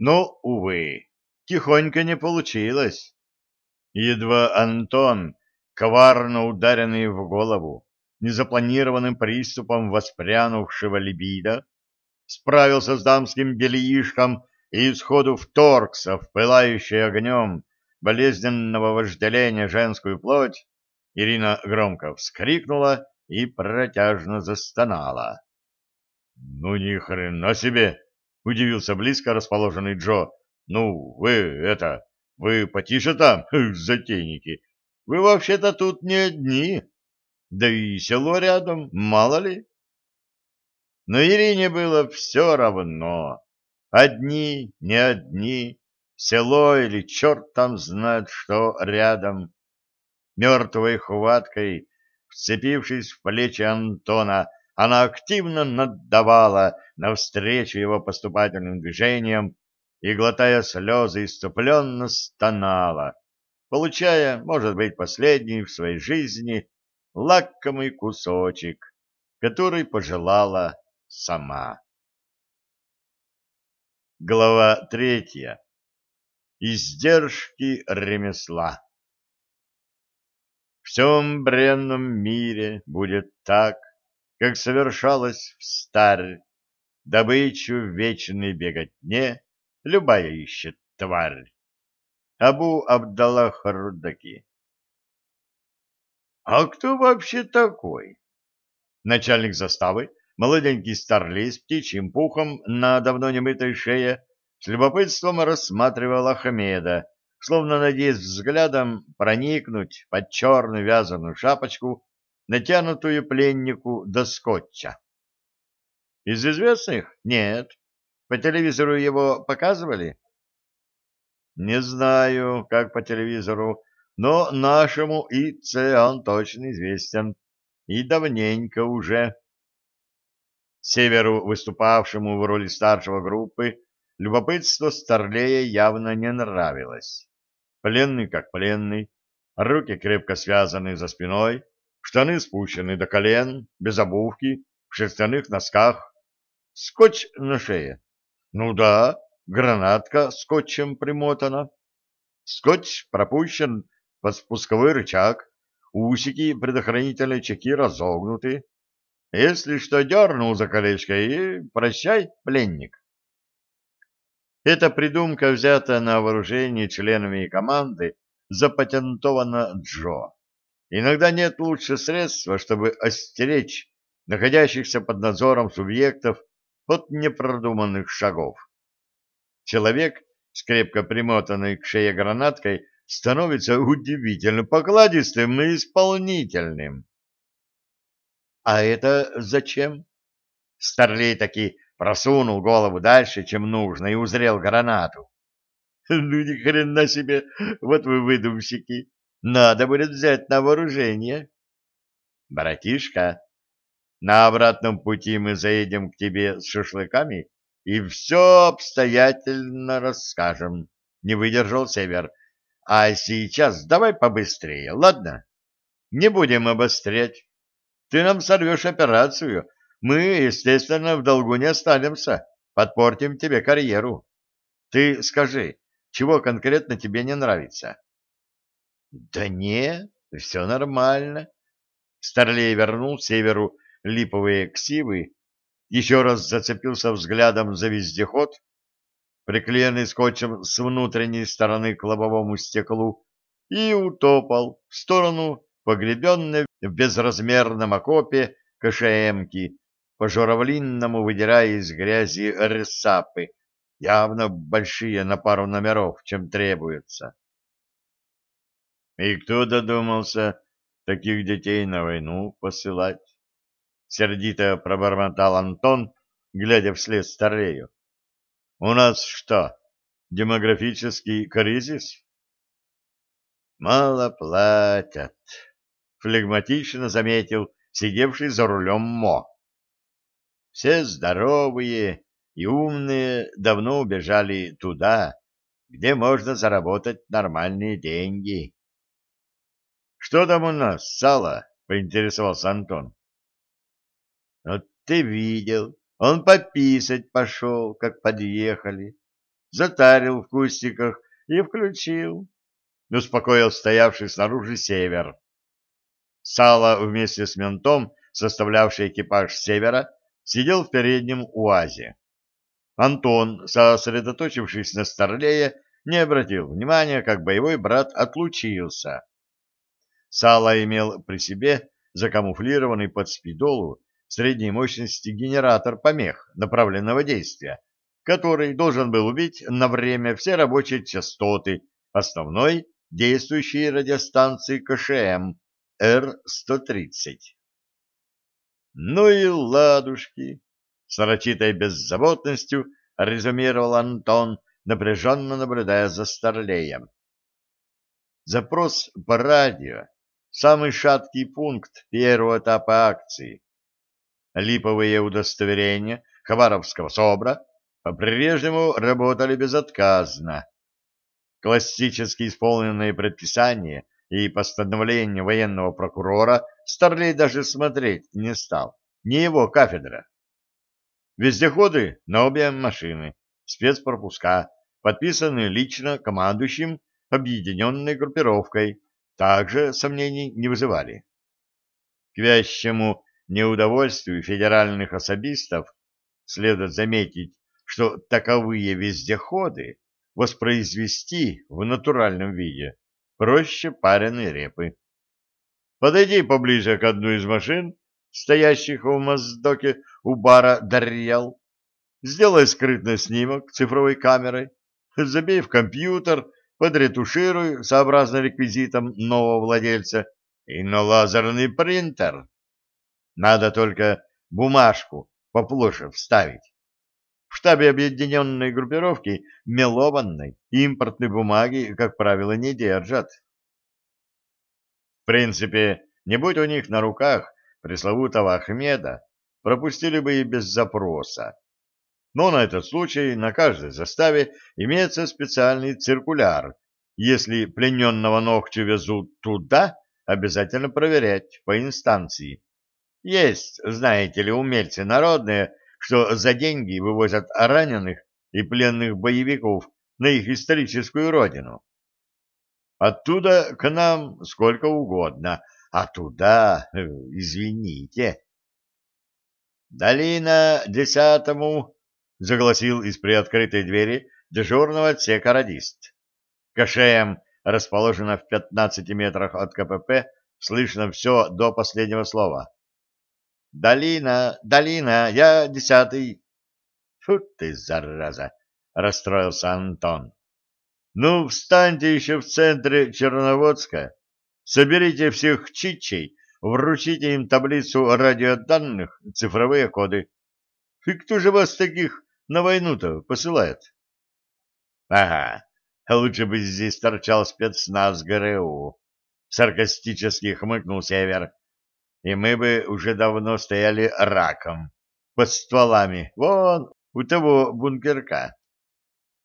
Но, увы, тихонько не получилось. Едва Антон, коварно ударенный в голову, незапланированным приступом воспрянувшего либидо, справился с дамским бельишком и сходу вторгся в пылающий огнем болезненного вожделения женскую плоть, Ирина громко вскрикнула и протяжно застонала. — Ну ни хрена себе! — удивился близко расположенный Джо. — Ну, вы это, вы потише там, затейники. Вы вообще-то тут не одни. Да и село рядом, мало ли. Но Ирине было все равно. Одни, не одни, село или черт там знает что рядом. Мертвой хваткой, вцепившись в плечи Антона, она активно наддавала навстречу его поступательным движениям и, глотая слезы, иступленно стонала, получая, может быть, последний в своей жизни лакомый кусочек, который пожелала сама. Глава третья. Издержки ремесла. В всем бренном мире будет так, как совершалось в старь, добычу в вечной беготне любая ищет тварь. Абу Абдаллах Рудаки. А кто вообще такой? Начальник заставы Молоденький старлей с птичьим пухом на давно немытой шее с любопытством рассматривал Ахмеда, словно надеясь взглядом проникнуть под черную вязаную шапочку, натянутую пленнику до скотча. Из известных? Нет. По телевизору его показывали? Не знаю, как по телевизору, но нашему ИЦ он точно известен. И давненько уже. Северу, выступавшему в роли старшего группы, любопытство Старлея явно не нравилось. Пленный как пленный, руки крепко связаны за спиной, штаны спущены до колен, без обувки, в шерстяных носках, скотч на шее. Ну да, гранатка скотчем примотана. Скотч пропущен под спусковой рычаг, усики предохранительной чеки разогнуты, если что, дернул за колечко и прощай, пленник. Эта придумка взята на вооружение членами команды, запатентована Джо. Иногда нет лучше средства, чтобы остеречь находящихся под надзором субъектов от непродуманных шагов. Человек с крепко примотанной к шее гранаткой становится удивительно покладистым и исполнительным. А это зачем? Старлей таки просунул голову дальше, чем нужно, и узрел гранату. Ну, ни хрена себе, вот вы выдумщики. Надо будет взять на вооружение. Братишка, на обратном пути мы заедем к тебе с шашлыками и все обстоятельно расскажем. Не выдержал Север. А сейчас давай побыстрее, ладно? Не будем обострять. Ты нам сорвешь операцию. Мы, естественно, в долгу не останемся. Подпортим тебе карьеру. Ты скажи, чего конкретно тебе не нравится? Да не, все нормально. Старлей вернул северу липовые ксивы, еще раз зацепился взглядом за вездеход, приклеенный скотчем с внутренней стороны к лобовому стеклу, и утопал в сторону погребенной в безразмерном окопе КШМки, по журавлинному выдирая из грязи ресапы, явно большие на пару номеров, чем требуется. И кто додумался таких детей на войну посылать? Сердито пробормотал Антон, глядя вслед старею. У нас что, демографический кризис? Мало платят, флегматично заметил сидевший за рулем Мо. Все здоровые и умные давно убежали туда, где можно заработать нормальные деньги. — Что там у нас, сало? — поинтересовался Антон. — Вот ты видел, он пописать пошел, как подъехали. затарил в кустиках и включил. Успокоил стоявший снаружи север. Сало вместе с ментом, составлявший экипаж севера, сидел в переднем уазе. Антон, сосредоточившись на Старлее, не обратил внимания, как боевой брат отлучился. Сало имел при себе закамуфлированный под спидолу средней мощности генератор помех направленного действия, который должен был убить на время все рабочие частоты основной действующей радиостанции КШМ Р-130. «Ну и ладушки!» — с нарочитой беззаботностью резюмировал Антон, напряженно наблюдая за Старлеем. Запрос по радио — самый шаткий пункт первого этапа акции. Липовые удостоверения Хабаровского СОБРа по-прежнему работали безотказно. Классически исполненные предписания и постановления военного прокурора Старлей даже смотреть не стал, не его кафедра. Вездеходы на обе машины, спецпропуска, подписанные лично командующим объединенной группировкой, также сомнений не вызывали. К вящему неудовольствию федеральных особистов следует заметить, что таковые вездеходы воспроизвести в натуральном виде проще пареной репы. Подойди поближе к одной из машин, стоящих в моздоке у бара Дарьял, сделай скрытный снимок цифровой камерой, забей в компьютер, подретушируй сообразно реквизитам нового владельца и на лазерный принтер. Надо только бумажку поплоше вставить. В штабе объединенной группировки мелованной импортной бумаги, как правило, не держат. В принципе, не будь у них на руках пресловутого Ахмеда, пропустили бы и без запроса. Но на этот случай на каждой заставе имеется специальный циркуляр. Если плененного ногтю везут туда, обязательно проверять по инстанции. Есть, знаете ли, умельцы народные, что за деньги вывозят раненых и пленных боевиков на их историческую родину. Оттуда к нам сколько угодно, а туда, э, извините. «Долина десятому!» — загласил из приоткрытой двери дежурного отсека радист. КШМ расположена в пятнадцати метрах от КПП, слышно все до последнего слова. «Долина, долина, я десятый». «Фу ты, зараза!» — расстроился Антон. «Ну, встаньте еще в центре Черноводска, соберите всех чичей, вручите им таблицу радиоданных, цифровые коды. И кто же вас таких на войну-то посылает?» «Ага, лучше бы здесь торчал спецназ ГРУ», — саркастически хмыкнул Север и мы бы уже давно стояли раком под стволами вон у того бункерка.